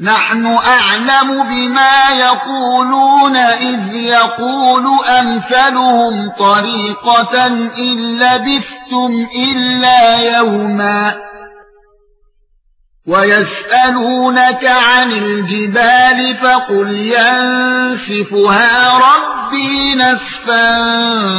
نحن أعلم بما يقولون إذ يقول أمثلهم طريقة إن لبثتم إلا يوما ويسألونك عن الجبال فقل ينسفها ربي نسفا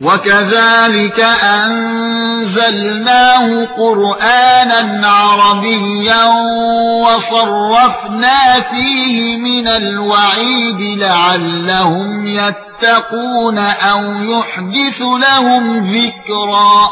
وكذلك أنزلناه قرآنا عربيا وصرفنا فيه من الوعيد لعلهم يتقون أو يحدث لهم ذكرا.